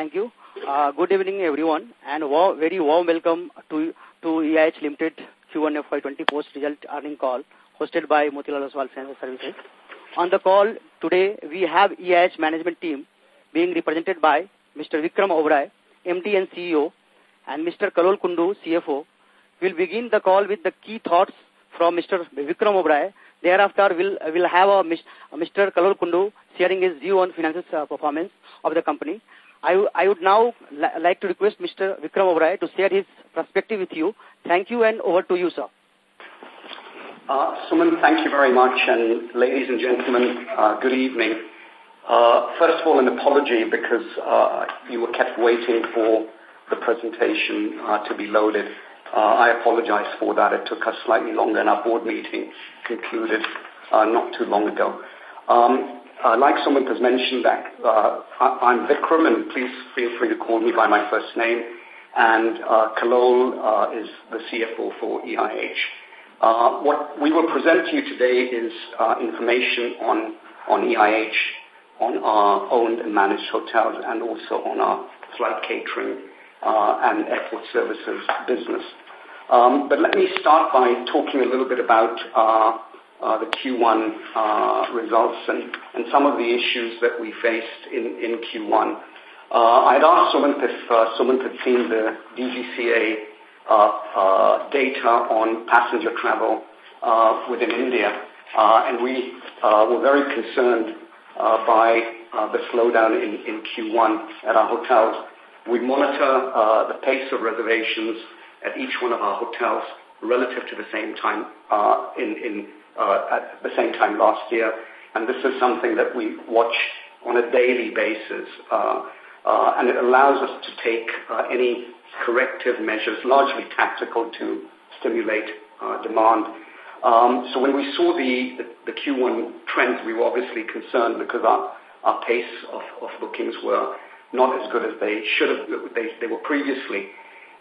Thank you. Uh, good evening, everyone, and wow, very warm welcome to, to EIH Limited Q1 FY20 post-result earning call hosted by Motilal Oswal Financial Services. On the call today, we have EIH management team being represented by Mr. Vikram Oberoi, MD and CEO, and Mr. Kallol Kundu, CFO. We'll begin the call with the key thoughts from Mr. Vikram Oberoi. Thereafter, we'll, we'll have a, Mr. Kallol Kundu sharing his view on financial uh, performance of the company. I, I would now li like to request Mr. Vikram Oberoi to share his perspective with you. Thank you and over to you, sir. Uh, Suman, thank you very much. And ladies and gentlemen, uh, good evening. Uh, first of all, an apology because uh, you were kept waiting for the presentation uh, to be loaded. Uh, I apologize for that. It took us slightly longer and our board meeting concluded uh, not too long ago. Um, uh, like someone has mentioned that uh, I, am Vikram and please feel free to call me by my first name. And uh, Kallol uh, is the CFO for EIH. Uh, what we will present to you today is uh, information on, on EIH, on our owned and managed hotels, and also on our flight catering uh, and airport services business. Um, but let me start by talking a little bit about uh, uh, the Q1 uh, results and, and some of the issues that we faced in, in Q1. Uh, I'd asked Sumant if uh, had seen the DGCA uh, uh, data on passenger travel uh, within India, uh, and we uh, were very concerned uh, by uh, the slowdown in, in Q1 at our hotels. We monitor uh, the pace of reservations at each one of our hotels relative to the same time uh, in, in at the same time last year, and this is something that we watch on a daily basis, uh, uh, and it allows us to take uh, any corrective measures, largely tactical, to stimulate uh, demand. Um, so when we saw the, the, the Q1 trends, we were obviously concerned because our, our pace of, of bookings were not as good as they should have, they, they were previously.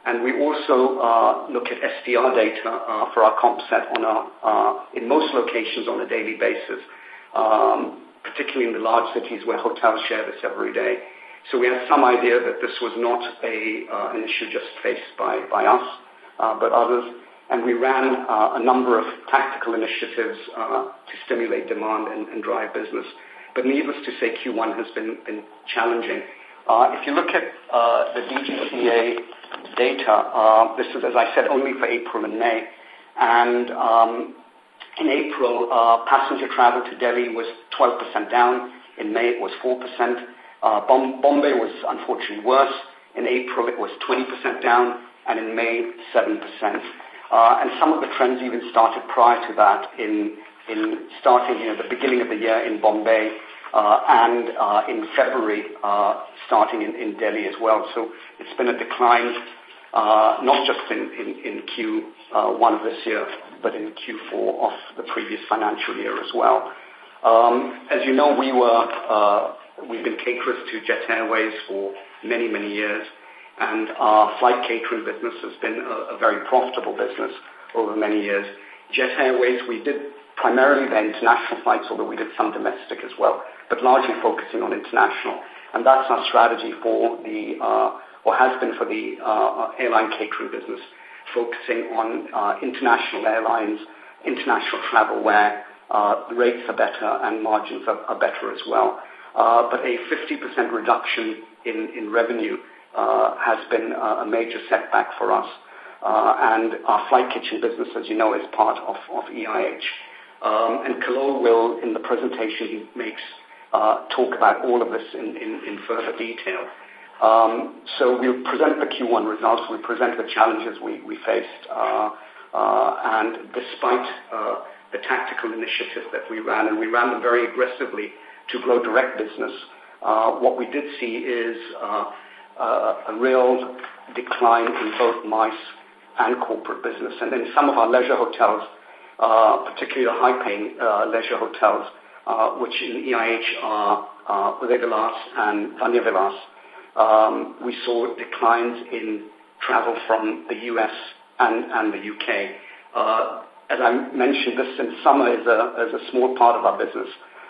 And we also uh, look at STR data uh, for our comp set on a, uh, in most locations on a daily basis, um, particularly in the large cities where hotels share this every day. So we had some idea that this was not a, uh, an issue just faced by, by us, uh, but others. And we ran uh, a number of tactical initiatives uh, to stimulate demand and, and drive business. But needless to say, Q1 has been, been challenging. Uh, if you look at uh, the DGCA data, this is, as I said, only for April and May. And um, in April, uh, passenger travel to Delhi was 12% down. In May, it was 4%. Uh, Bombay was unfortunately worse. In April, it was 20% down, and in May, 7%. Uh, and some of the trends even started prior to that in, in starting you know, the beginning of the year in Bombay, uh, and uh, in February, uh, starting in, in Delhi as well. So it's been a decline, uh, not just in, in, in Q1 of this year, but in Q4 of the previous financial year as well. Um, as you know, we were, uh, we've been caterers to Jet Airways for many, many years, and our flight catering business has been a, a very profitable business over many years. Jet Airways, we did primarily the international flights, although we did some domestic as well but largely focusing on international. And that's our strategy for the, uh, or has been for the uh, airline catering business, focusing on uh, international airlines, international travel where uh, rates are better and margins are, are better as well. Uh, but a 50% reduction in, in revenue uh, has been a major setback for us. Uh, and our flight kitchen business, as you know, is part of, of EIH. Um, and Kallol will, in the presentation he makes, uh, talk about all of this in, in, in further detail. Um, so we'll present the Q1 results. We'll present the challenges we, we faced. Uh, uh, and despite uh, the tactical initiatives that we ran, and we ran them very aggressively to grow direct business, uh, what we did see is uh, uh, a real decline in both MICE and corporate business. And in some of our leisure hotels, uh, particularly the high-paying uh, leisure hotels, uh, which in EIH are uh, Vilas and Vanya Vilas. Um, we saw declines in travel from the US and, and the UK. Uh, as I mentioned, this in summer is a, is a small part of our business,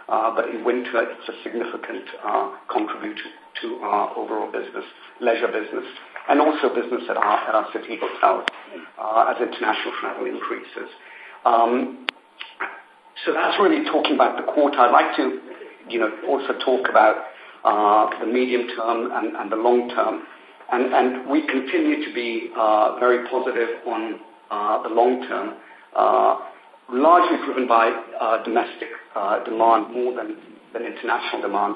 uh, but in winter it's a significant uh, contributor to our overall business, leisure business, and also business at our, at our city hotels uh, as international travel increases. Um, so that's really talking about the quarter. I'd like to, you know, also talk about the medium term and, and the long term. And, and we continue to be uh, very positive on uh, the long term, uh, largely driven by uh, domestic uh, demand more than, than international demand.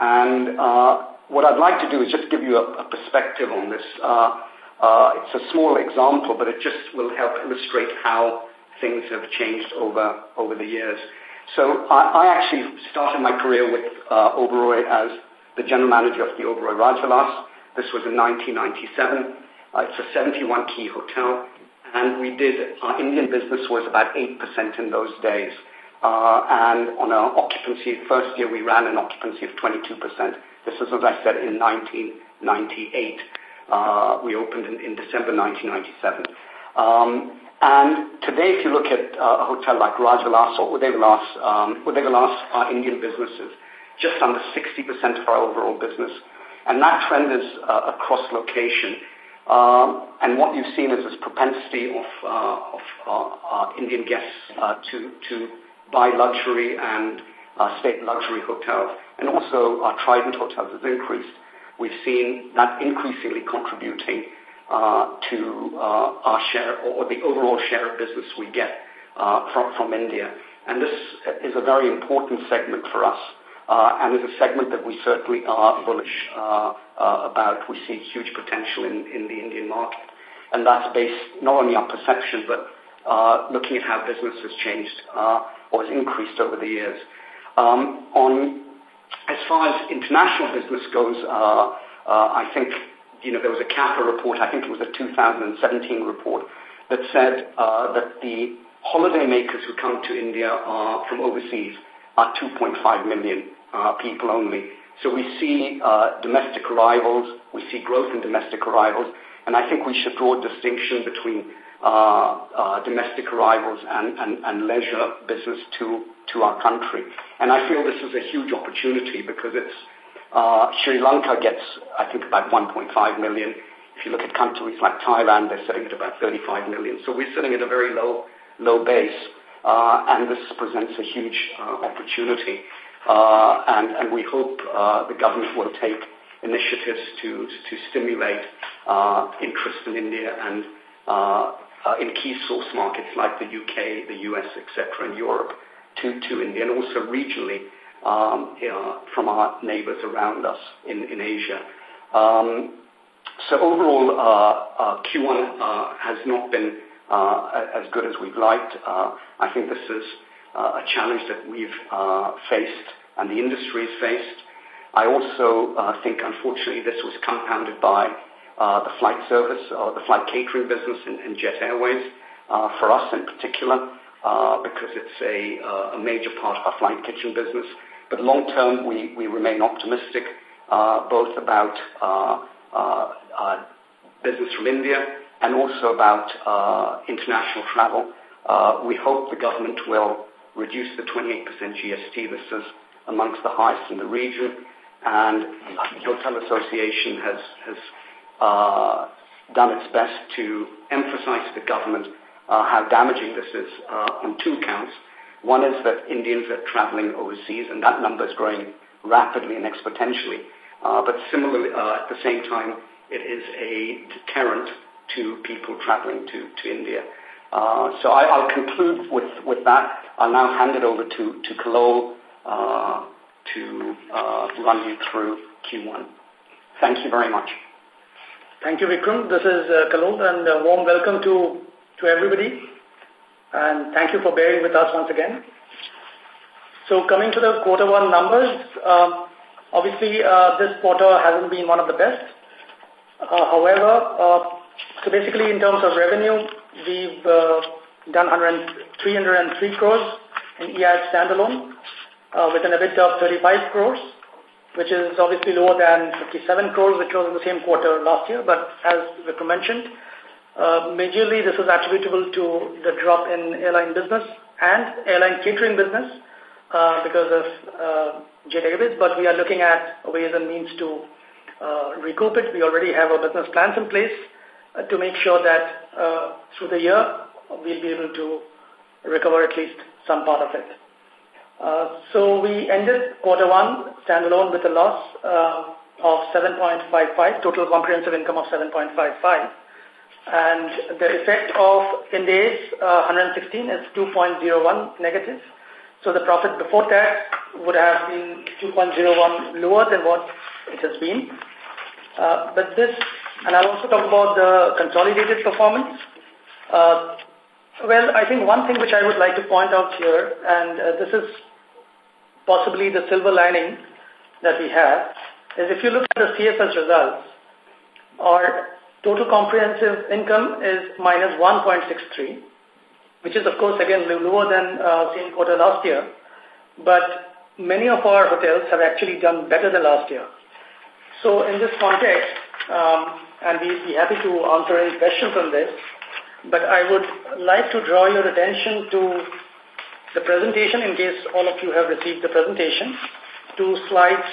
And uh, what I'd like to do is just give you a, a perspective on this. Uh, uh, it's a small example, but it just will help illustrate how things have changed over, over the years. So I, I actually started my career with uh, Oberoi as the general manager of the Oberoi Rajvilas. This was in 1997. Uh, it's a 71 key hotel, and we did, our Indian business was about 8% in those days. Uh, and on our occupancy, first year we ran an occupancy of 22%. This is, as I said, in 1998. Uh, we opened in, in December 1997. Um, and today, if you look at uh, a hotel like Rajvilas or Udaivilas, um, Udaivilas, our Indian businesses, just under 60% of our overall business. And that trend is uh, across location. Um, and what you've seen is this propensity of, uh, of uh, Indian guests uh, to, to buy luxury and uh, state luxury hotels. And also our Trident hotels has increased. We've seen that increasingly contributing to uh, our share or the overall share of business we get uh, from, from India. And this is a very important segment for us. Uh, and is a segment that we certainly are bullish uh, uh, about. We see huge potential in, in the Indian market. And that's based not only on perception, but uh, looking at how business has changed uh, or has increased over the years. Um, on as far as international business goes, uh, uh, I think you know, there was a CAPA report, I think it was a 2017 report, that said uh, that the holidaymakers who come to India are, from overseas are 2.5 million uh, people only. So we see uh, domestic arrivals, we see growth in domestic arrivals, and I think we should draw a distinction between uh, uh, domestic arrivals and, and, and leisure business to, to our country. And I feel this is a huge opportunity because it's uh, Sri Lanka gets, I think, about 1.5 million. If you look at countries like Thailand, they're sitting at about 35 million. So we're sitting at a very low, low base, uh, and this presents a huge uh, opportunity. Uh, and, and we hope uh, the government will take initiatives to, to stimulate uh, interest in India and uh, uh, in key source markets like the UK, the US, etc., and Europe to, to India, and also regionally um, from our neighbors around us in, in Asia. Um, so overall, uh, uh, Q1 uh, has not been uh, as good as we'd liked. Uh, I think this is uh, a challenge that we've faced and the industry has faced. I also think, unfortunately, this was compounded by the flight service or the flight catering business in, in Jet Airways, for us in particular, because it's a, a major part of our flight kitchen business. But long term, we, we remain optimistic uh, both about uh, uh, uh, business from India and also about uh, international travel. Uh, we hope the government will reduce the 28% GST. This is amongst the highest in the region. And the Hotel Association has, has uh, done its best to emphasize to the government uh, how damaging this is uh, on two counts. One is that Indians are traveling overseas, and that number is growing rapidly and exponentially. Uh, but similarly, uh, at the same time, it is a deterrent to people traveling to, to India. Uh, so I, I'll conclude with, with that. I'll now hand it over to, to Kallol uh, to uh, run you through Q1. Thank you very much. Thank you, Vikram. This is uh, Kallol, and a warm welcome to, to everybody and thank you for bearing with us once again. So coming to the quarter one numbers, um, obviously uh, this quarter hasn't been one of the best. Uh, however, uh, so basically in terms of revenue, we've uh, done 303 crores in EIH standalone uh, with an EBITDA of 35 crores, which is obviously lower than 57 crores, which was in the same quarter last year. But as Vikram mentioned, uh, majorly, this is attributable to the drop in airline business and airline catering business uh, because of uh, Jet Airways, but we are looking at ways and means to uh, recoup it. We already have our business plans in place uh, to make sure that uh, through the year we'll be able to recover at least some part of it. Uh, so we ended quarter one standalone with a loss uh, of 7.55, total comprehensive income of 7.55. And the effect of Ind uh, 116 is 2.01 negative. So the profit before tax would have been 2.01 lower than what it has been. Uh, but this, and I'll also talk about the consolidated performance. Uh, well, I think one thing which I would like to point out here, and uh, this is possibly the silver lining that we have, is if you look at the CFS results, our total comprehensive income is minus 1.63, which is, of course, again, lower than uh, same quarter last year. But many of our hotels have actually done better than last year. So in this context, um, and we'd be happy to answer any questions on this, but I would like to draw your attention to the presentation in case all of you have received the presentation to slides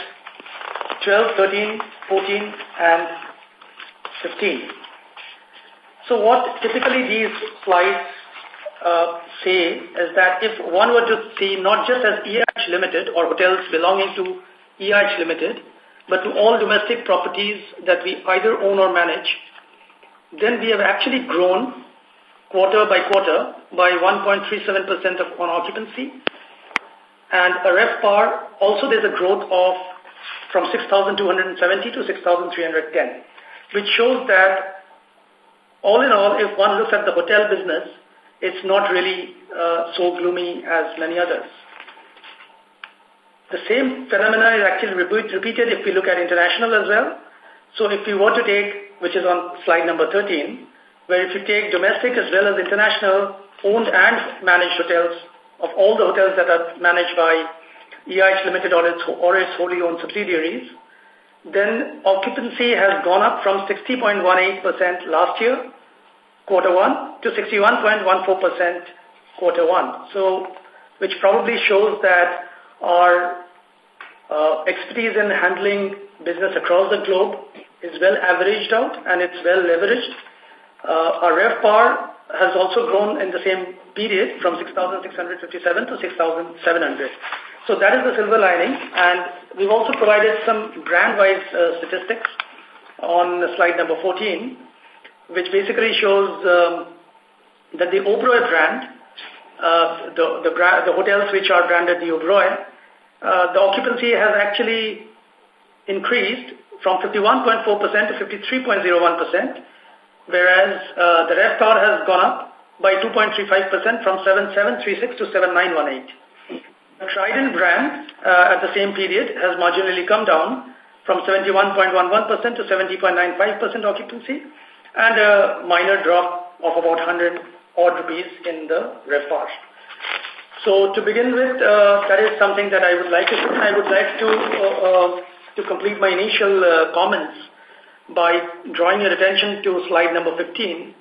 12, 13, 14, and 15. So what typically these slides uh, say is that if one were to see not just as EIH Limited or hotels belonging to EIH Limited, but to all domestic properties that we either own or manage, then we have actually grown quarter by quarter by 1.37% of on occupancy. And a RevPAR, also there's a growth of from 6,270 to 6,310, which shows that all in all, if one looks at the hotel business, it's not really uh, so gloomy as many others. The same phenomena is actually repeated if we look at international as well. So if we were to take, which is on slide number 13, where if you take domestic as well as international owned and managed hotels of all the hotels that are managed by EIH Limited or its, or its wholly owned subsidiaries, then occupancy has gone up from 60.18% last year, quarter one, to 61.14% quarter one. So, which probably shows that our uh, expertise in handling business across the globe is well averaged out and it's well leveraged. Uh, our RevPAR has also grown in the same period from 6,657 to 6,700. So that is the silver lining. And we've also provided some brand-wise uh, statistics on slide number 14, which basically shows um, that the Oberoi brand, uh, the, the, the hotels which are branded the Oberoi, uh, the occupancy has actually increased from 51.4% to 53.01%, whereas the RevPAR has gone up by 2.35% from 7736 to 7918. The Trident brand uh, at the same period has marginally come down from 71.11% to 70.95% occupancy and a minor drop of about 100 odd rupees in the RevPAR. So to begin with, uh, that is something that I would like to. I would like to, uh, uh, to complete my initial uh, comments by drawing your attention to slide number 15,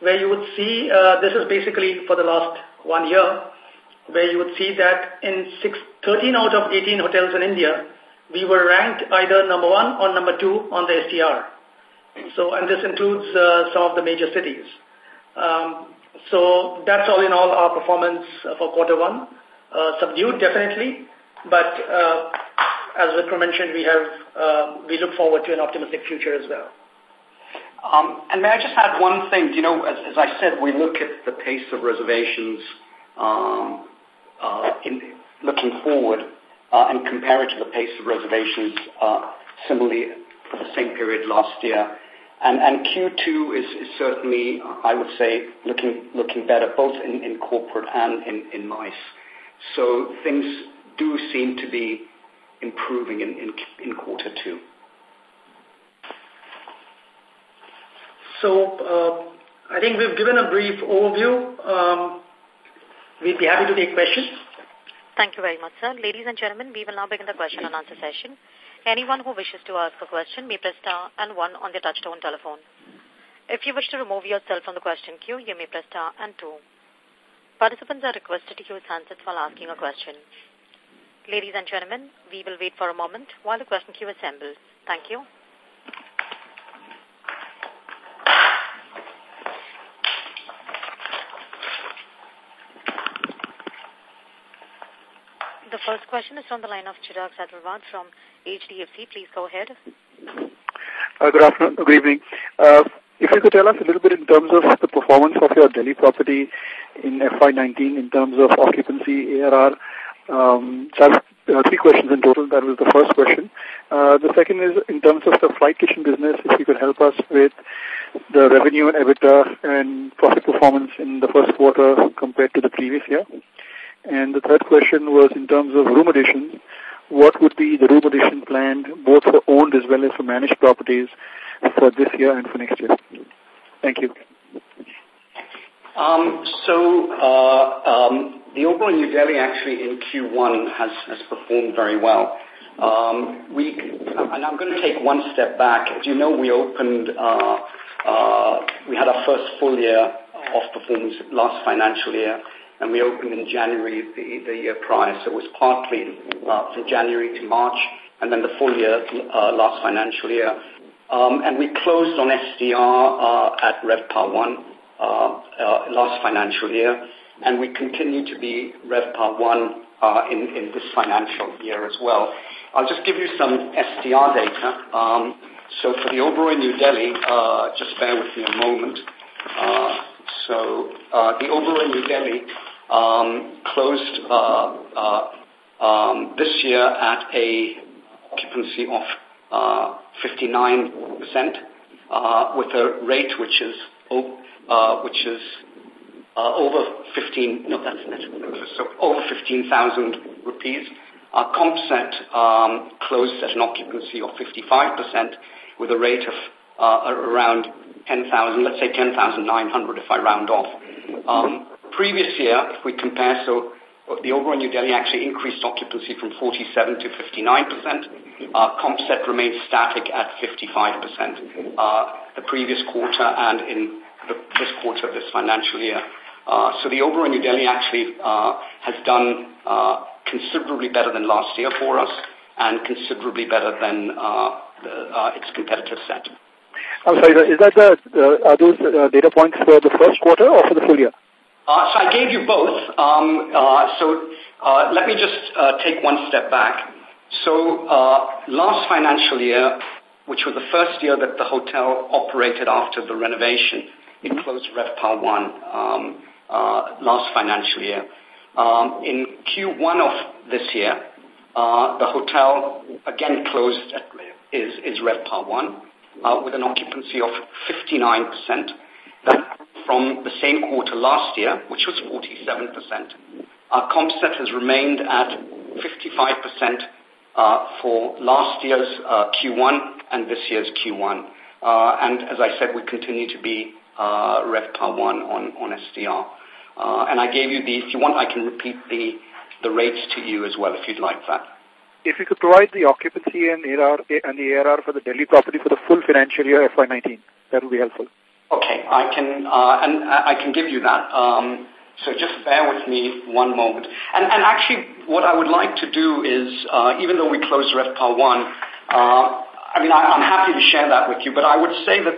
where you would see, uh, this is basically for the last one year, where you would see that in six, 13 out of 18 hotels in India, we were ranked either number one or number two on the STR. So, and this includes uh, some of the major cities. Um, so that's all in all our performance for quarter one. Uh, subdued, definitely, but uh, as Vikram mentioned, we have uh, we look forward to an optimistic future as well. Um, and may I just add one thing? You know, as, as I said, we look at the pace of reservations um, uh, in looking forward uh, and compare it to the pace of reservations uh, similarly for the same period last year. And, and Q2 is, is certainly, I would say, looking looking better both in, in corporate and in, in MICE. So things do seem to be improving in, in, in quarter two. So uh, I think we've given a brief overview. Um, We'd be happy to take questions. Thank you very much, sir. Ladies and gentlemen, we will now begin the question and answer session. Anyone who wishes to ask a question may press star and one on the touchtone telephone. If you wish to remove yourself from the question queue, you may press star and two. Participants are requested to use handsets while asking a question. Ladies and gentlemen, we will wait for a moment while the question queue assembles. Thank you. First question is from the line of Chirag Satalwat from HDFC. Please go ahead. Uh, good afternoon. Good evening. Uh, if you could tell us a little bit in terms of the performance of your Delhi property in FY19 in terms of occupancy, ARR. Um, so uh, three questions in total. That was the first question. Uh, the second is in terms of the flight kitchen business, if you could help us with the revenue and EBITDA and profit performance in the first quarter compared to the previous year. And the third question was in terms of room additions, what would be the room addition planned both for owned as well as for managed properties for this year and for next year? Thank you. Um, so uh, um, the overall New Delhi actually in Q1 has, has performed very well. Um, we, and I'm going to take one step back. As you know, we opened, uh, uh, we had our first full year of performance last financial year, and we opened in January the, the year prior. So it was partly uh, from January to March, and then the full year uh, last financial year. Um, and we closed on STR uh, at RevPAR 1 uh, uh, last financial year, and we continue to be RevPAR 1 uh, in, in this financial year as well. I'll just give you some STR data. Um, so for the Oberoi New Delhi, uh, just bear with me a moment. Uh, so uh, the Oberoi New Delhi um, closed uh, uh, um, this year at a occupancy of uh, 59% uh, with a rate which is uh, which is uh, over 15 no that's net so over 15,000 rupees. Our comp set um, closed at an occupancy of 55% with a rate of uh, around 10,000, let's say 10,900 if I round off. Um, previous year, if we compare, so the overall New Delhi actually increased occupancy from 47 to 59%. Uh, comp set remained static at 55%. Uh, the previous quarter and in the, this quarter of this financial year. Uh, so the overall New Delhi actually uh, has done uh, considerably better than last year for us and considerably better than uh, the, uh, its competitive set. I'm sorry, is that the, uh, are those uh, data points for the first quarter or for the full year? Uh, so I gave you both. Um, uh, so uh, let me just uh, take one step back. So uh, last financial year, which was the first year that the hotel operated after the renovation, it closed RevPAR 1 um, uh, last financial year. Um, in Q1 of this year, uh, the hotel again closed at, is, is RevPAR 1 uh, with an occupancy of 59%. That from the same quarter last year, which was 47%. Our comp set has remained at 55% uh, for last year's uh, Q1 and this year's Q1. Uh, and as I said, we continue to be uh, RevPAR 1 on, on STR. Uh, and I gave you the, if you want, I can repeat the, the rates to you as well if you'd like that. If you could provide the occupancy and ARR and the ARR for the Delhi property for the full financial year FY19, that would be helpful. Okay, I can, uh, and I can give you that. Um, so just bear with me one moment. And, and actually, what I would like to do is, uh, even though we closed RevPAR 1, uh, I mean, I, I'm happy to share that with you, but I would say that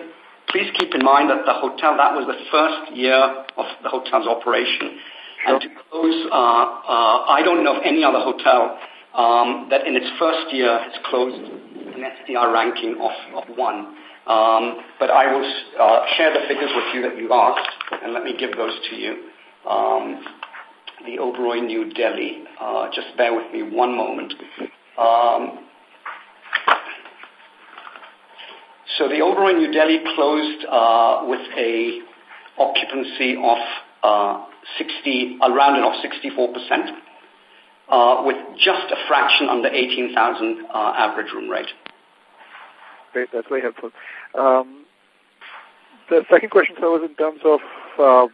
please keep in mind that the hotel, that was the first year of the hotel's operation. Sure. And to close, uh, uh, I don't know of any other hotel um, that in its first year has closed an STR ranking of, of one. Um, but I will uh, share the figures with you that you asked, and let me give those to you. Um, the Oberoi New Delhi. Uh, just bear with me one moment. Um, so the Oberoi New Delhi closed uh, with a occupancy of uh, 60, around and of 64 percent, uh, with just a fraction under 18,000 uh, average room rate. Great, that's very helpful. Um, the second question, sir, was in terms of um,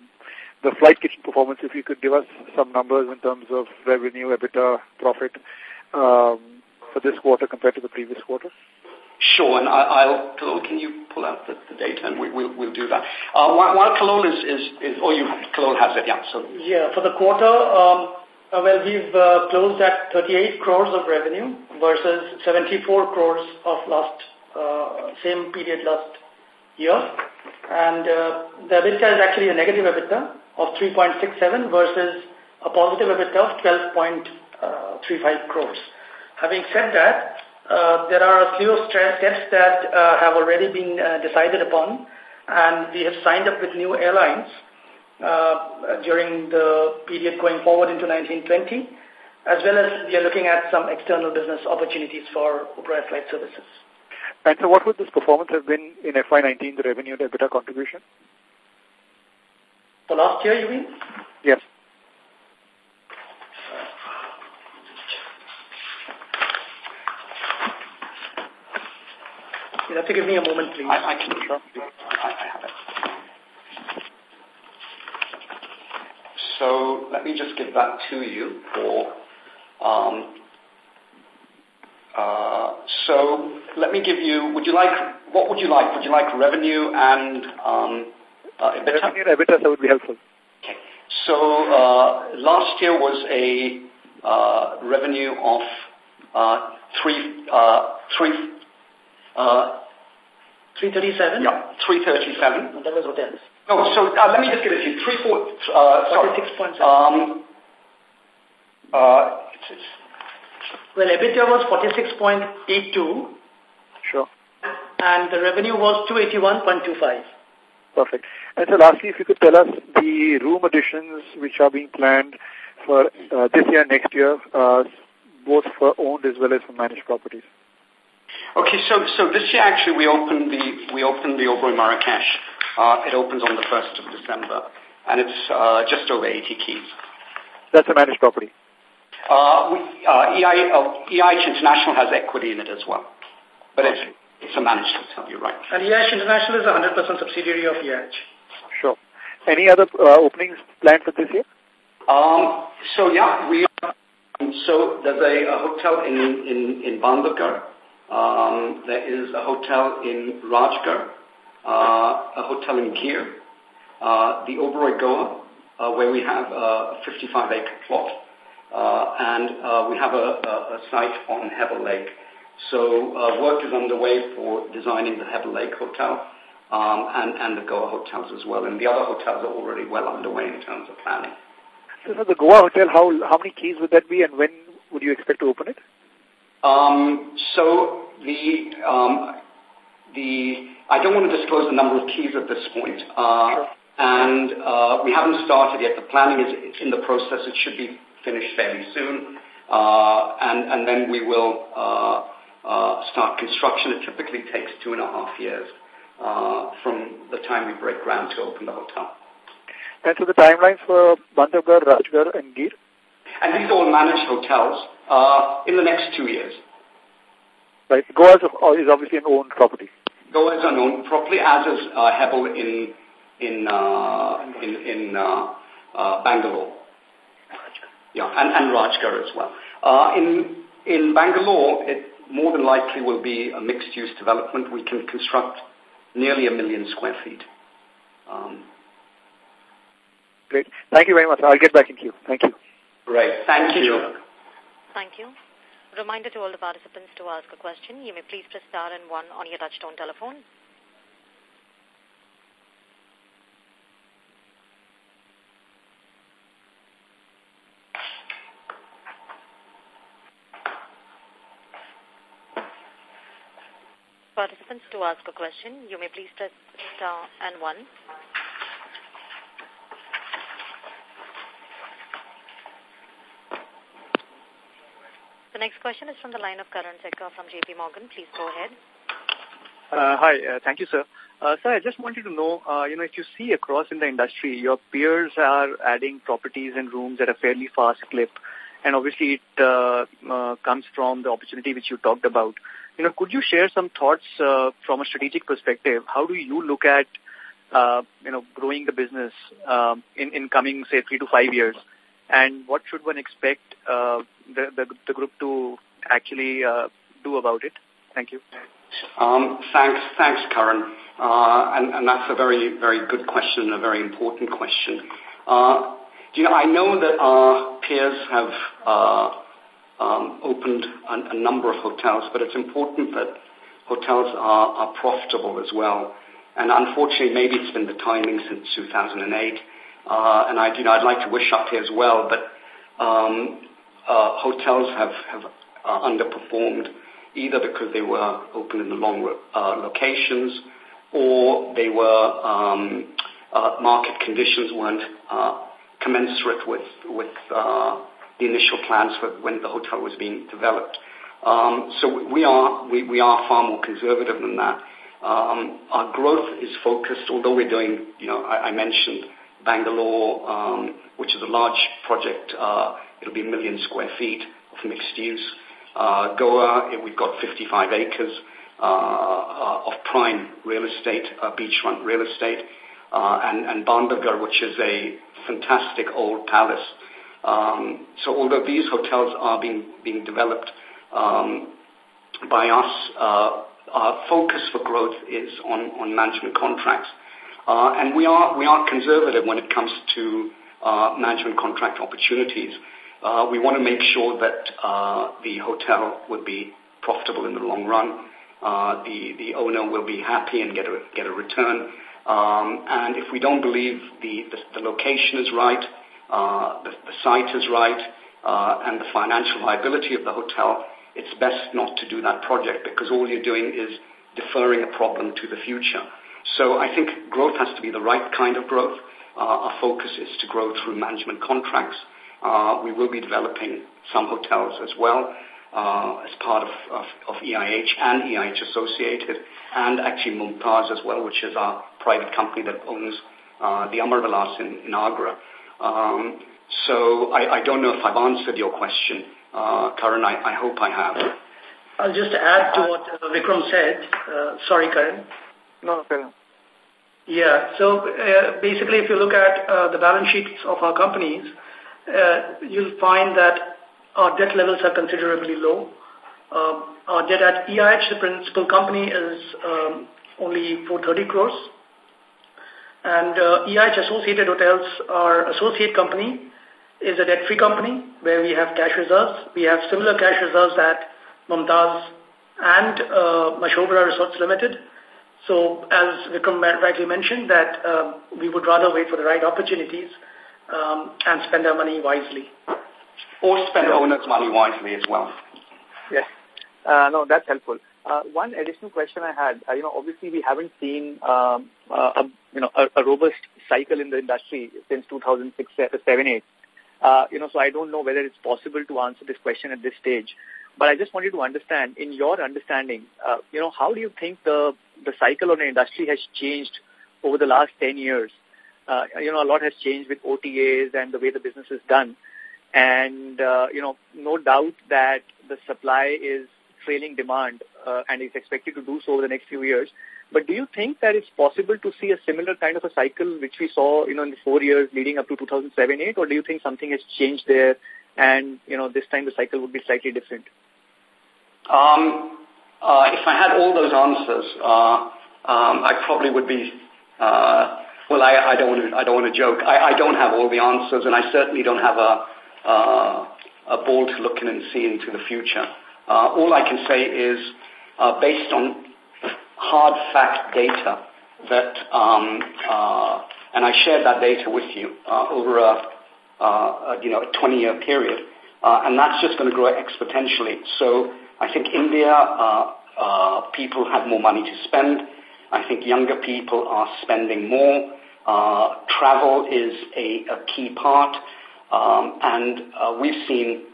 the flight kitchen performance. If you could give us some numbers in terms of revenue, EBITDA, profit um, for this quarter compared to the previous quarter. Sure, and I, will Kallol, can you pull out the, the data and we, will we'll do that. Uh, while, while Kallol is, is, is, or you, Kallol has it, yeah. So. Yeah, for the quarter, um, uh, well, we've uh, closed at 38 crores of revenue versus 74 crores of last uh, same period last year. And uh, the EBITDA is actually a negative EBITDA of 3.67 versus a positive EBITDA of 12.5 uh, 35 crores. Having said that, uh, there are a few steps that uh, have already been uh, decided upon, and we have signed up with new airlines uh, during the period going forward into 1920, as well as we are looking at some external business opportunities for Oberoi Flight Services. And so what would this performance have been in FY19, the revenue and EBITDA contribution? For last year, you mean? Yes. You have to give me a moment, please. I, I can, sure. I, I have it. So let me just give that to you for, um, uh, so let me give you, would you like, what would you like? Would you like revenue and um, uh, EBITDA? Revenue and EBITDA, that would be helpful. Okay. So uh, last year was a uh, revenue of uh, three, uh, three, uh, 337? yeah, 337. That was hotels. No, so uh, let me just get it to you. Three, four, uh, sorry. 46.7. Um, uh, it's, it's, Well, EBITDA was 46.82 Sure. and the revenue was 281.25. Perfect. And so lastly, if you could tell us the room additions which are being planned for uh, this year, and next year, uh, both for owned as well as for managed properties. okay, so so this year actually we opened the we opened the Oberoi Marrakesh. Uh, it opens on the first of December, and it's uh, just over 80 keys. That's a managed property. Uh, we, uh, EI, uh, EIH International has equity in it as well, but it's it's a managed hotel. You're right. And EIH International is a 100% subsidiary of EIH. Sure. Any other uh, openings planned for this year? Um, so yeah, we are, so there's a, a hotel in in in Bandhavgarh. Um, there is a hotel in Rajgarh, uh, a hotel in Gir, uh, the Oberoi Goa, uh, where we have a 55-acre plot, and uh, we have a, a, a site on Hebbal Lake. So uh, work is underway for designing the Hebbal Lake Hotel um, and, and the Goa hotels as well. And the other hotels are already well underway in terms of planning. So for the Goa hotel, how how many keys would that be, and when would you expect to open it? Um, so the um, the I don't want to disclose the number of keys at this point, uh, Sure. and uh, we haven't started yet. The planning is in the process. It should be finished fairly soon, uh, and and then we will uh, uh, start construction. It typically takes two and a half years uh, from the time we break ground to open the hotel. And so the timelines for Bandhavgarh, Rajgarh, and Gir? And these are all managed hotels uh, in the next two years. Right. Goa is, is obviously an owned property. Goa is unknown properly, as is uh, Hebbal in in uh, in, in uh, uh, Bangalore. Yeah, and, and Rajgarh as well. Uh, in in Bangalore, it more than likely will be a mixed-use development. We can construct nearly a million square feet. Um, Great. Thank you very much. I'll get back in queue. Thank you. Great. Thank you. Thank you. Reminder to all the participants to ask a question. You may please press star and one on your touchtone telephone. Participants to ask a question, you may please press star and one. The next question is from the line of Karan Sekar from JP Morgan. Please go ahead. Uh, hi, uh, thank you, sir. Uh, sir, I just wanted to know, uh, you know, if you see across in the industry, your peers are adding properties and rooms at a fairly fast clip, and obviously it uh, uh, comes from the opportunity which you talked about. You know, could you share some thoughts uh, from a strategic perspective? How do you look at, uh, you know, growing the business um, in, in coming, say, three to five years? And what should one expect uh, the, the, the group to actually uh, do about it? Thank you. Um, thanks, thanks, Karan. Uh, and, and that's a very, very good question and a very important question. Uh, you know, I know that our peers have uh, um, opened a, a number of hotels, but it's important that hotels are, are profitable as well. And unfortunately, maybe it's been the timing since 2008. Uh, and I, you know, I'd like to wish up here as well, but um, uh, hotels have, have uh, underperformed either because they were open in the long uh, locations or they were um, uh, market conditions weren't uh, commensurate with with uh, the initial plans for when the hotel was being developed. Um, so we are we, we are far more conservative than that. Um, our growth is focused, although we're doing, you know, I, I mentioned Bangalore, um, which is a large project. Uh, it'll be a million square feet of mixed use. Uh, Goa, we've got 55 acres uh, uh, of prime real estate, uh, beachfront real estate, uh, and, and Bandhavgarh, which is a fantastic old palace. Um, so although these hotels are being, being developed um, by us, uh, our focus for growth is on, on management contracts. Uh, and we are, we are conservative when it comes to uh, management contract opportunities. Uh, we want to make sure that uh, the hotel would be profitable in the long run. Uh, the, the owner will be happy and get a, get a return. Um, and if we don't believe the, the, the location is right, uh, the, the site is right, uh, and the financial viability of the hotel, it's best not to do that project because all you're doing is deferring a problem to the future. So I think growth has to be the right kind of growth. Uh, our focus is to grow through management contracts. Uh, we will be developing some hotels as well uh, as part of, of, of EIH and EIH Associated, and actually Mumtaz as well, which is our private company that owns uh, the Amar Vilas in, in Agra. Um, so I, I don't know if I've answered your question, uh, Karan. I, I hope I have. I'll just add to what uh, Vikram said. Uh, sorry, Karan. No, no, Yeah, so uh, basically if you look at uh, the balance sheets of our companies, uh, you'll find that our debt levels are considerably low. Uh, our debt at EIH, the principal company, is um, only 430 crores. And uh, EIH Associated Hotels, our associate company, is a debt-free company where we have cash reserves. We have similar cash reserves at Mumtaz and uh, Mashobra Resorts Limited. So as Vikram rightly mentioned, that uh, we would rather wait for the right opportunities um, and spend our money wisely. Or spend owners' money wisely as well. Yes. Uh, no, that's helpful. Uh, one additional question I had, uh, you know, obviously we haven't seen, um, uh, a, you know, a, a robust cycle in the industry since 2006, 7, 8. Uh, you know, so I don't know whether it's possible to answer this question at this stage. But I just wanted to understand, in your understanding, uh, you know, how do you think the, the cycle of the industry has changed over the last 10 years? Uh, you know, a lot has changed with OTAs and the way the business is done. And, uh, you know, no doubt that the supply is trailing demand uh, and is expected to do so over the next few years. But do you think that it's possible to see a similar kind of a cycle which we saw, you know, in the four years leading up to 2007-8, or do you think something has changed there and, you know, this time the cycle would be slightly different? Um, uh, if I had all those answers, uh, um, I probably would be, uh, well, I, I don't want to, I don't want to joke. I, I don't have all the answers, and I certainly don't have a, uh, a ball to look in and see into the future. Uh, all I can say is, uh, based on hard fact data, that, um, uh, and I shared that data with you uh, over a, uh, you know, a 20-year period, uh, and that's just going to grow exponentially. So I think India, uh, uh, people have more money to spend. I think younger people are spending more. Uh, travel is a, a key part. Um, and uh, we've seen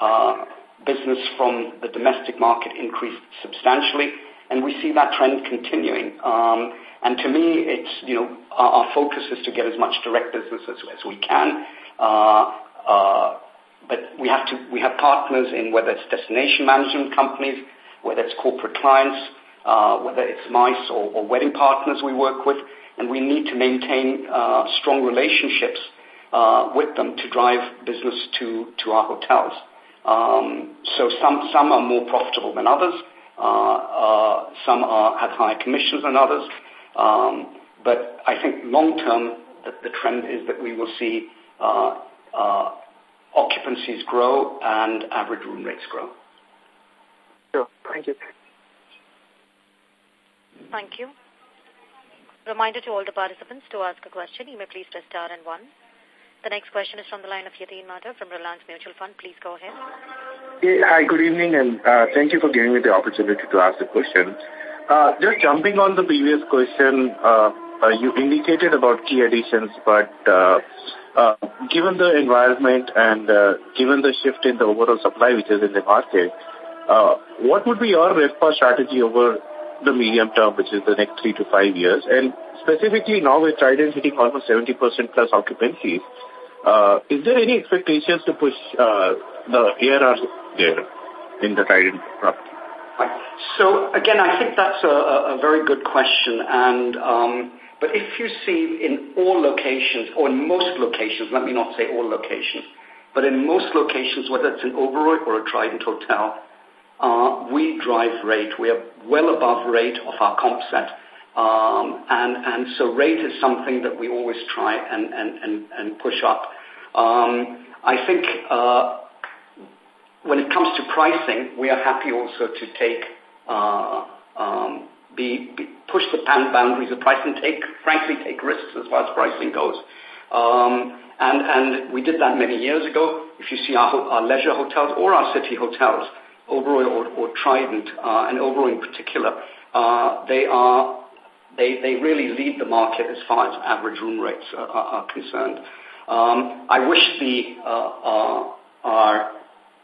uh, business from the domestic market increase substantially, and we see that trend continuing. Um, and to me, it's, you know, our, our focus is to get as much direct business as, as we can. Uh, uh, but we have to, we have partners in whether it's destination management companies, whether it's corporate clients, uh, whether it's MICE or, or wedding partners we work with, and we need to maintain uh, strong relationships uh, with them to drive business to, to our hotels. Um, so some, some are more profitable than others. Uh, uh, some are, have higher commissions than others. Um, but I think long term, the, the trend is that we will see uh, uh, occupancies grow and average room rates grow. Sure. Thank you. Thank you. Reminder to all the participants to ask a question. You may please press star and one. The next question is from the line of Yatin Mata from Reliance Mutual Fund. Please go ahead. Hi, good evening, and uh, thank you for giving me the opportunity to ask the question. Uh, just jumping on the previous question, uh, you indicated about key additions, but given the environment and given the shift in the overall supply which is in the market, what would be your RevPAR strategy over the medium term, which is the next three to five years? And specifically now with Trident hitting almost 70% plus occupancies, is there any expectations to push uh, the ARR there in the Trident property? So again, I think that's a, a very good question. And um, but if you see in all locations or in most locations, let me not say all locations, but in most locations, whether it's an Oberoi or a Trident hotel, uh, we drive rate. We are well above rate of our comp set. Um, and, and so rate is something that we always try and, and, and, and push up. Um, I think uh, when it comes to pricing, we are happy also to take uh, um, push the boundaries of pricing, take frankly take risks as far as pricing goes. And and we did that many years ago. If you see our, our leisure hotels or our city hotels, Oberoi or, Trident, uh, and Oberoi in particular, uh, they are they they really lead the market as far as average room rates are, are, are concerned. Um, I wish the uh, uh, our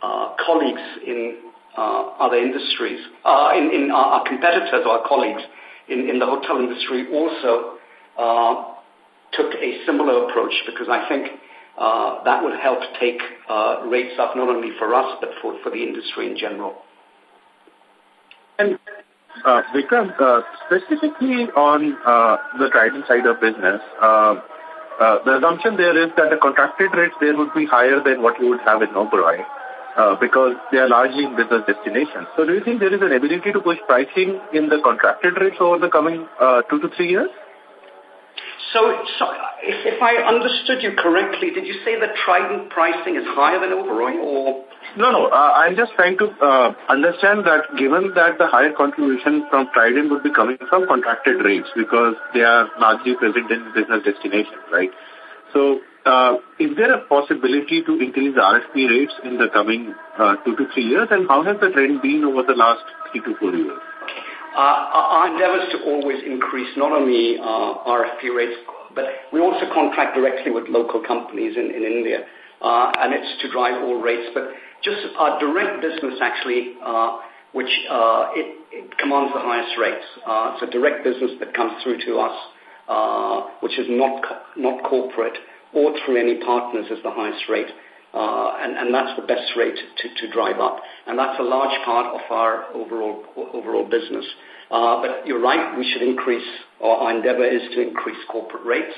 uh, colleagues in uh, other industries, in, in our, our competitors or our colleagues in, in the hotel industry also took a similar approach because I think uh, that would help take uh, rates up not only for us but for, for the industry in general. And uh, Vikram, uh, specifically on uh, the Trident side of business, uh, uh, the assumption there is that the contracted rates there would be higher than what you would have in Oberoi uh, because they are largely in business destinations. So do you think there is an ability to push pricing in the contracted rates over the coming uh, two to three years? So, so if, I understood you correctly, did you say that Trident pricing is higher than Oberoi or? No, no. Uh, I'm just trying to uh, understand that given that the higher contribution from Trident would be coming from contracted rates because they are largely present in business destinations, right? So uh, is there a possibility to increase the RFP rates in the coming uh, two to three years? And how has the trend been over the last three to four years? Uh, our endeavors to always increase not only uh, RFP rates, but we also contract directly with local companies in, in India, uh, and it's to drive all rates. But just our direct business actually, uh, which uh, it, commands the highest rates. Uh, it's a direct business that comes through to us, uh, which is not corporate or through any partners is the highest rate. Uh, and, and that's the best rate to, to drive up. And that's a large part of our overall, overall business. Uh, but you're right, we should increase, or our endeavor is to increase corporate rates.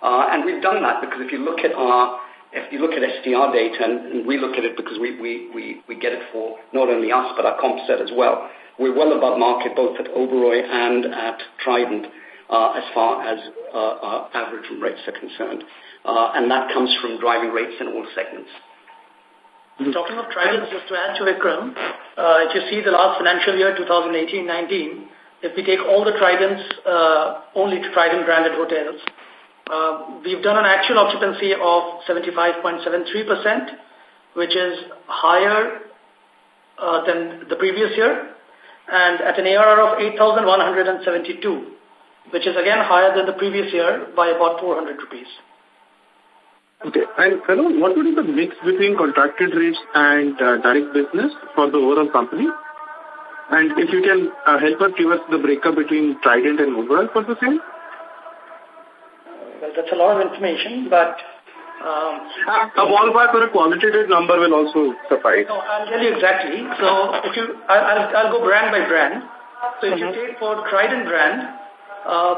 Uh, and we've done that because if you look at our, if you look at STR data, and, and we look at it because we, we, we, we get it for not only us, but our comp set as well, we're well above market both at Oberoi and at Trident uh, as far as uh, average rates are concerned. Uh, and that comes from driving rates in all segments. Talking of Trident, just to add to Vikram, uh, if you see the last financial year, 2018-19, if we take all the Tridents, uh, only to Trident branded hotels, uh, we've done an actual occupancy of 75.73%, which is higher uh, than the previous year, and at an ARR of 8,172, which is again higher than the previous year by about 400 rupees. Okay. And hello, what would be the mix between contracted rates and uh, direct business for the overall company? And if you can uh, help us give us the breakup between Trident and Oberoi for the same? Well, that's a lot of information, but... Um, a ballpark or a quantitative number will also suffice. No, I'll tell you exactly. So if you, I'll, I'll go brand by brand. So if you mm-hmm. take for Trident brand, uh,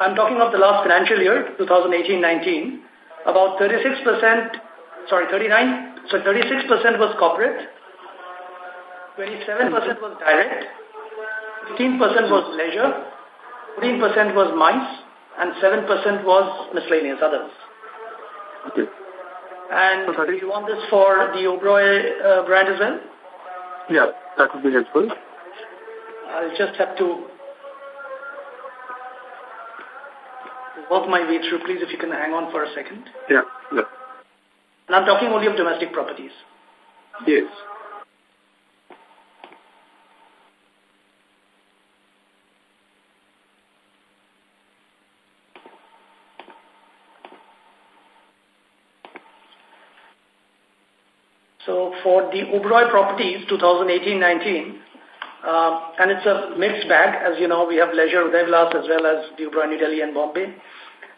I'm talking of the last financial year, 2018-19, about 36%, sorry, 39, so 36% was corporate, 27% was direct, 15% was leisure, 14% was MICE, and 7% was miscellaneous others. Okay. And so do you want this for the Oberoi uh, brand as well? Yeah, that would be helpful. I'll just have to work my way through. Please, if you can hang on for a second. Yeah, yeah. And I'm talking only of domestic properties. Yes. So for the Oberoi properties, 2018-19, uh, and it's a mixed bag. As you know, we have Leisure Udaivilas as well as the Oberoi New Delhi and Bombay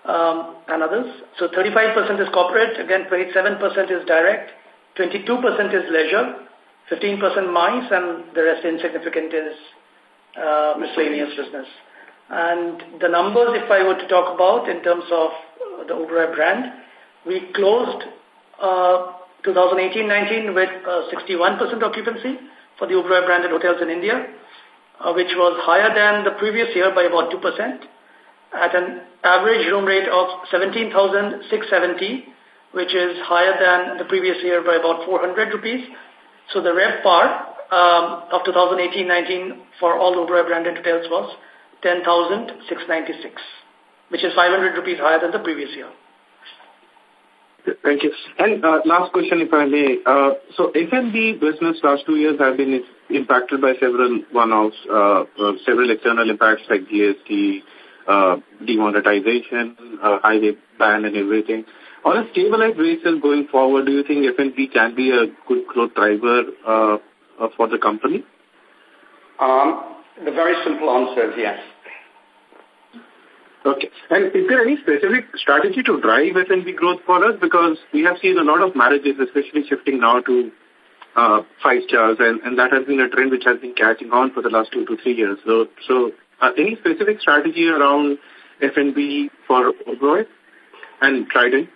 um, and others. So 35% is corporate, again 27% is direct, 22% is leisure, 15% MICE, and the rest insignificant is uh, miscellaneous business. And the numbers, if I were to talk about in terms of the Oberoi brand, we closed uh, 2018-19 with 61% uh, occupancy for the Oberoi branded hotels in India, uh, which was higher than the previous year by about 2% at an average room rate of 17,670, which is higher than the previous year by about 400 rupees. So the RevPAR um, of 2018-19 for all Oberoi branded hotels was 10,696, which is 500 rupees higher than the previous year. Thank you. And uh, last question, if I may. Uh, so F&B business last two years have been impacted by several one-offs, uh, uh, several external impacts like GST, uh, demonetization, uh, highway ban and everything. On a stabilized basis going forward, do you think F&B can be a good growth driver uh, uh, for the company? Um, the very simple answer is yes. Okay. And is there any specific strategy to drive F&B growth for us? Because we have seen a lot of marriages, especially shifting now to uh, five stars, and, and that has been a trend which has been catching on for the last two to three years. So, so uh, any specific strategy around F&B for Oberoi and Trident?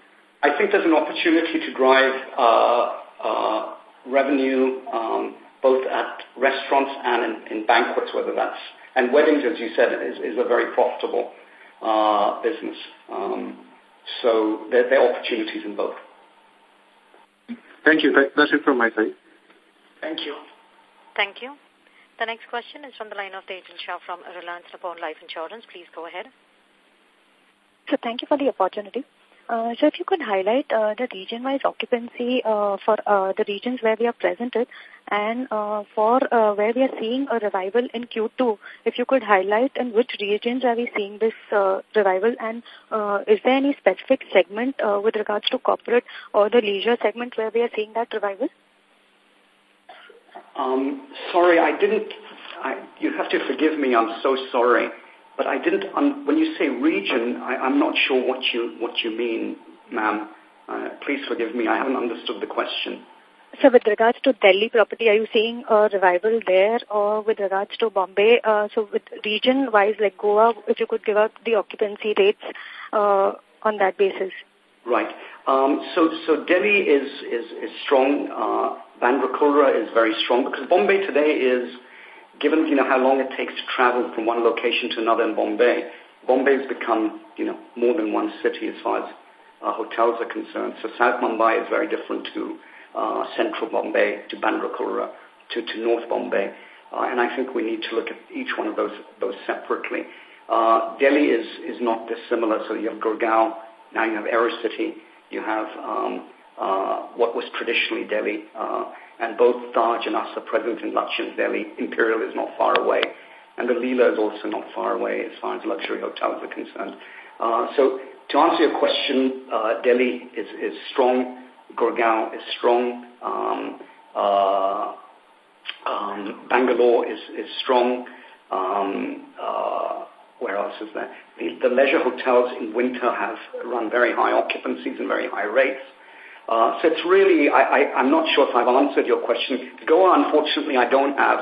I think there's an opportunity to drive uh, uh, revenue um, both at restaurants and in, in banquets, whether that's, and weddings, as you said, is, is a very profitable uh, business. Um, so there, there are opportunities in both. Thank you. That's it from my side. Thank you. Thank you. The next question is from the line of Tejan Shah from Reliance Nippon Life Insurance. Please go ahead. So thank you for the opportunity. Uh, so if you could highlight uh, the region-wise occupancy uh, for uh, the regions where we are presented and uh, for uh, where we are seeing a revival in Q2, if you could highlight in which regions are we seeing this uh, revival and uh, is there any specific segment uh, with regards to corporate or the leisure segment where we are seeing that revival? Um, sorry, I didn't. I, you have to forgive me. I'm so sorry, but I didn't. Um, when you say region, I, I'm not sure what you what you mean, ma'am. Uh, please forgive me. I haven't understood the question. So with regards to Delhi property, are you seeing a revival there or with regards to Bombay? Uh, so with region-wise, like Goa, if you could give out the occupancy rates uh, on that basis. Right. Um, so, so Delhi is, is, is strong. Uh, Bandra Kurla is very strong because Bombay today is, given, you know, how long it takes to travel from one location to another in Bombay, Bombay has become, you know, more than one city as far as hotels are concerned. So South Mumbai is very different to uh, central Bombay, to Bandra Kurla, to, to North Bombay. Uh, and I think we need to look at each one of those, those separately. Uh, Delhi is, is not dissimilar. So you have Gurgaon, now you have Aerocity, you have um, uh, what was traditionally Delhi, uh, and both Taj and us are present in Lutyens' Delhi. Imperial is not far away, and the Leela is also not far away as far as luxury hotels are concerned. Uh, so to answer your question, uh, Delhi is, is strong, Gurgaon is strong, um, uh, um, Bangalore is, is strong, um, uh, where else is there? The, the leisure hotels in winter have run very high occupancies and very high rates. Uh, so it's really, I, I, I'm not sure if I've answered your question. Goa, unfortunately, I don't have,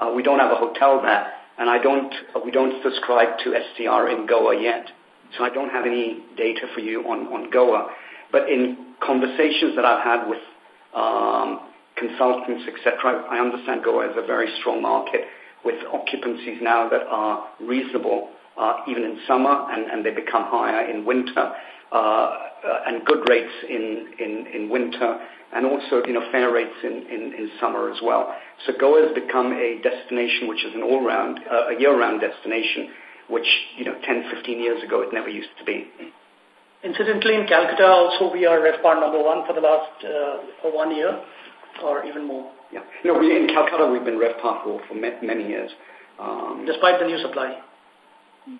uh, we don't have a hotel there, and I don't, uh, we don't subscribe to STR in Goa yet. So I don't have any data for you on, on Goa. But in conversations that I've had with um, consultants, etc., I understand Goa is a very strong market with occupancies now that are reasonable, uh, even in summer, and, and they become higher in winter, uh, and good rates in, in, in winter, and also, you know, fair rates in, in, in summer as well. So Goa has become a destination which is an all-round, uh, a year-round destination, which, you know, 10, 15 years ago it never used to be. Incidentally, in Calcutta also we are RevPAR number one for the last uh, one year or even more. Yeah. No, we, in Calcutta we've been RevPAR for, for many years. Um, Despite the new supply.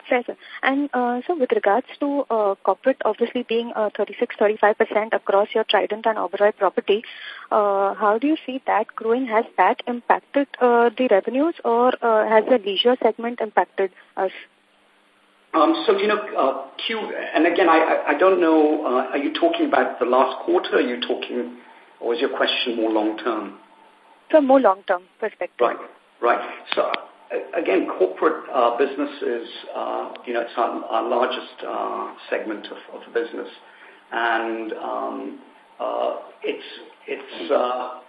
Fair, sir. And uh, so with regards to uh, corporate obviously being uh, 36-35% across your Trident and Oberoi property, uh, how do you see that growing? Has that impacted uh, the revenues or uh, has the leisure segment impacted us? Um, so, you know, uh, Q, and again, I, I don't know, uh, are you talking about the last quarter? Are you talking, or is your question more long So more long term perspective. Right, right. So, again, corporate uh, business is, uh, you know, it's our, our largest uh, segment of, of business. And um, uh, it's, it's, uh,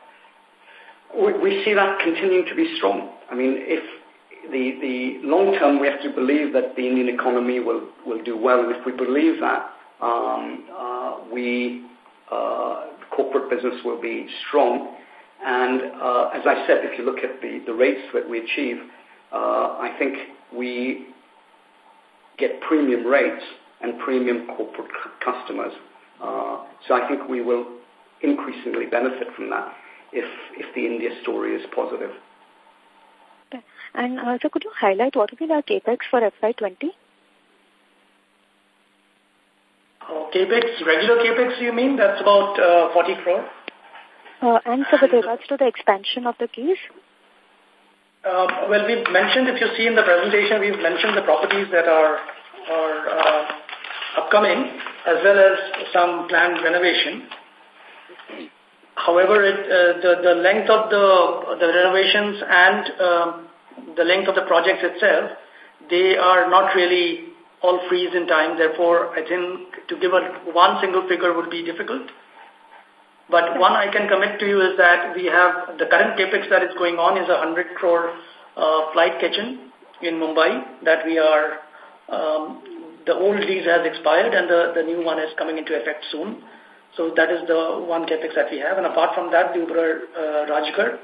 we, we see that continuing to be strong. I mean, if the, the long term, we have to believe that the Indian economy will, will do well. And if we believe that, um, uh, we, uh, corporate business will be strong. And uh, as I said, if you look at the, the rates that we achieve, uh, I think we get premium rates and premium corporate customers. Uh, so I think we will increasingly benefit from that if, if the India story is positive. And uh, so could you highlight what will be the capex for FY20? Oh, capex, regular capex you mean? That's about uh, 40 crore. Uh, and so with regards to the expansion of the keys? Uh, well, we've mentioned, if you see in the presentation, we've mentioned the properties that are, are uh, upcoming as well as some planned renovation. However, it, uh, the, the length of the, the renovations and um, the length of the projects itself, they are not really all freeze in time. Therefore, I think to give a one single figure would be difficult. But one I can commit to you is that we have the current capex that is going on is a 100 crore uh, flight kitchen in Mumbai that we are, um, the old lease has expired and the, the new one is coming into effect soon. So that is the one capex that we have. And apart from that, the Oberoi uh, Rajgarh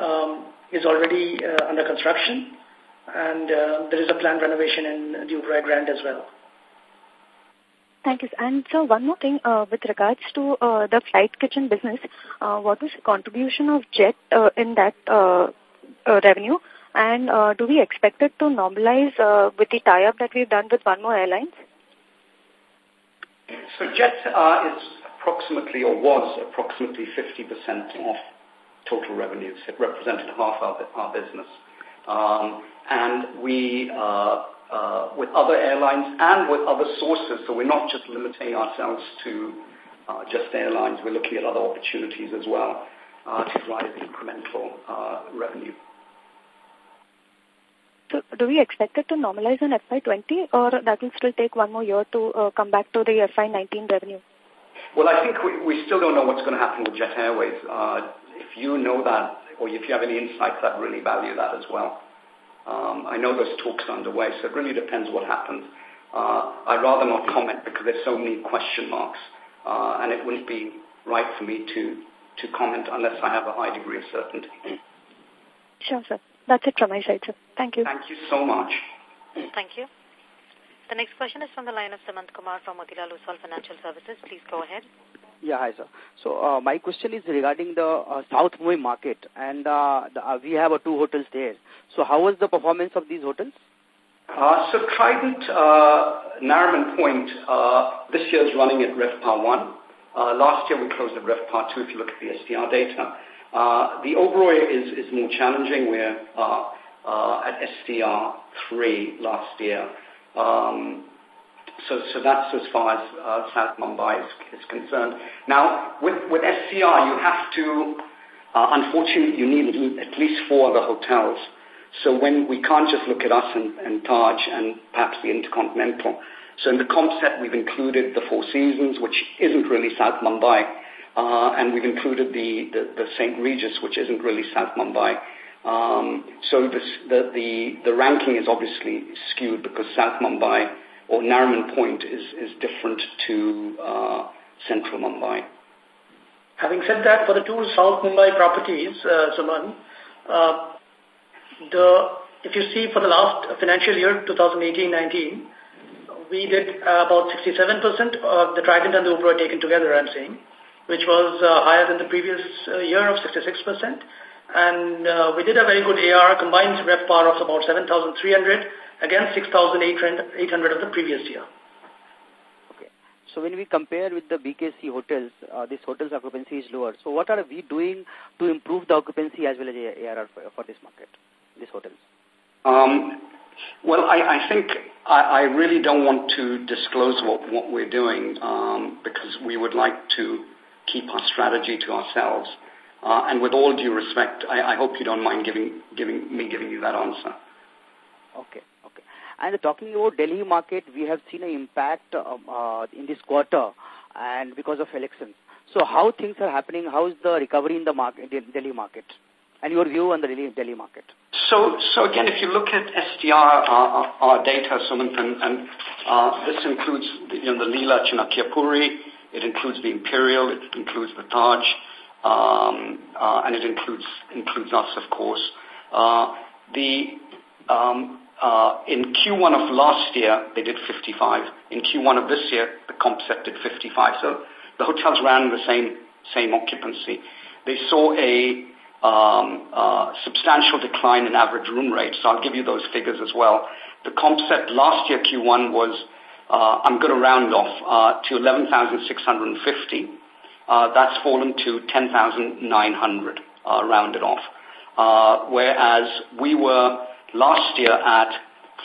um, is already uh, under construction and uh, there is a planned renovation in the Oberoi Grand as well. Thank you. And so one more thing, uh, with regards to uh, the flight kitchen business, uh, what is the contribution of Jet uh, in that uh, uh, revenue? And uh, do we expect it to normalize uh, with the tie-up that we've done with one more airlines? So Jet uh, is approximately, or was approximately 50% of total revenues. It represented half of our business. Um, and we uh, uh, with other airlines and with other sources. So we're not just limiting ourselves to uh, just airlines. We're looking at other opportunities as well uh, to drive incremental uh, revenue. So do we expect it to normalize in FY20 or that will still take one more year to uh, come back to the FY19 revenue? Well, I think we, we still don't know what's going to happen with Jet Airways. Uh, if you know that or if you have any insights, I'd really value that as well. Um, I know those talks are underway, so it really depends what happens. Uh, I'd rather not comment because there's so many question marks, uh, and it wouldn't be right for me to, to comment unless I have a high degree of certainty. Sure, sir. That's it from my side, sir. Thank you. Thank you so much. Thank you. The next question is from the line of Sumant Kumar from Motilal Oswal Financial Services. Please go ahead. Yeah, hi, sir. So uh, my question is regarding the uh, South Mumbai market, and uh, the, uh, we have uh, two hotels there. So how was the performance of these hotels? Uh, so Trident, uh, Nariman Point, uh, this year is running at RevPAR 1. Uh, last year we closed at RevPAR 2 if you look at the STR data. Uh, the Oberoi is, is more challenging. We're uh, uh, at STR 3 last year. Um, so, so that's as far as uh, South Mumbai is, is concerned. Now, with, with STR, you have to, uh, unfortunately, you need at least four other hotels. So when we can't just look at us and, and Taj and perhaps the Intercontinental. So in the comp set, we've included the Four Seasons, which isn't really South Mumbai, uh, and we've included the, the, the St. Regis, which isn't really South Mumbai. Um, so this, the, the, the ranking is obviously skewed because South Mumbai or Nariman Point is, is different to uh, central Mumbai. Having said that, for the two South Mumbai properties, uh, uh, the, if you see for the last financial year, 2018-19, we did about 67% of the Trident and the Oberoi taken together, I'm saying, which was uh, higher than the previous uh, year of 66%. And uh, we did a very good AR combined RevPAR of about 7,300 against 6,800 of the previous year. Okay. So when we compare with the BKC hotels, uh, this hotel's occupancy is lower. So what are we doing to improve the occupancy as well as ARR for, for this market, these hotels? Um, well, I, I think I, I really don't want to disclose what, what we're doing um, because we would like to keep our strategy to ourselves. Uh, and with all due respect, I, I hope you don't mind giving, giving me giving you that answer. Okay, okay. And talking about Delhi market, we have seen an impact um, uh, in this quarter and because of elections. So how things are happening? How is the recovery in the market, Delhi market? And your view on the Delhi, market? So, so again, if you look at STR, uh, our data, Sumant, and, and uh, this includes the, you know, the Leela Chanakya Puri, it includes the Imperial, it includes the Taj, um, uh, and it includes includes us, of course. Uh, the um, uh, in Q1 of last year, they did 55. In Q1 of this year, the comp set did 55. So the hotels ran the same same occupancy. They saw a um, uh, substantial decline in average room rates. So I'll give you those figures as well. The comp set last year, Q1, was, uh, I'm going to round off, uh, to 11,650. Uh, that's fallen to 10,900, uh, rounded off. Uh, whereas we were last year at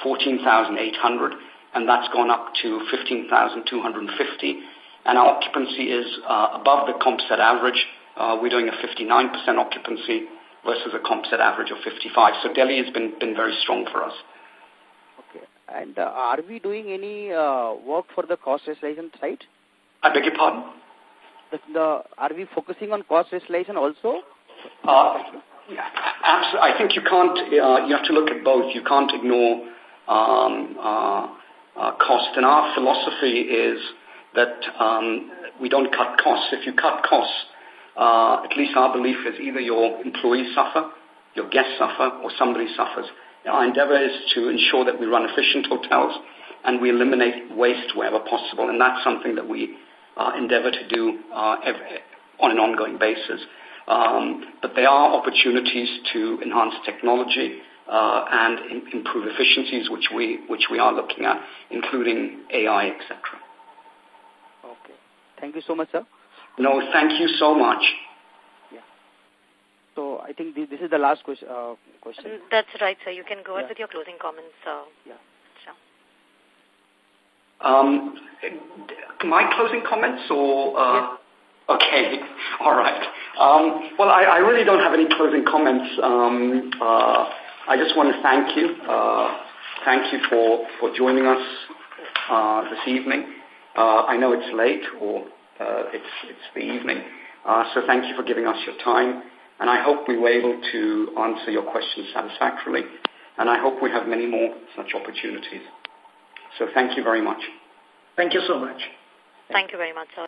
14,800, and that's gone up to 15,250. And our occupancy is uh, above the comp set average. Uh, we're doing a 59% occupancy versus a comp set average of 55. So Delhi has been, been very strong for us. Okay. And uh, are we doing any uh, work for the cost rationalization side? I beg your pardon? The, the, are we focusing on cost rationalization also? Uh. I think you can't, uh, you have to look at both. You can't ignore um, uh, uh, cost. And our philosophy is that um, we don't cut costs. If you cut costs, uh, at least our belief is either your employees suffer, your guests suffer, or somebody suffers. Our endeavor is to ensure that we run efficient hotels and we eliminate waste wherever possible. And that's something that we uh, endeavor to do uh, every, on an ongoing basis. Um, but there are opportunities to enhance technology uh, and in, improve efficiencies, which we which we are looking at, including AI, etc. Okay. Thank you so much, sir. No, thank you so much. Yeah. So I think this, this is the last question. Uh, question. Mm, that's right, sir. You can go yeah. ahead with your closing comments. Uh, yeah. Um, my closing comments or... Uh, yes. Okay, all right. Um, well, I, I, really don't have any closing comments. Um, uh, I just want to thank you. Uh, thank you for, for joining us uh, this evening. Uh, I know it's late or uh, it's, it's the evening, uh, so thank you for giving us your time. And I hope we were able to answer your questions satisfactorily. And I hope we have many more such opportunities. So thank you very much. Thank you so much. Thank you very much, sir.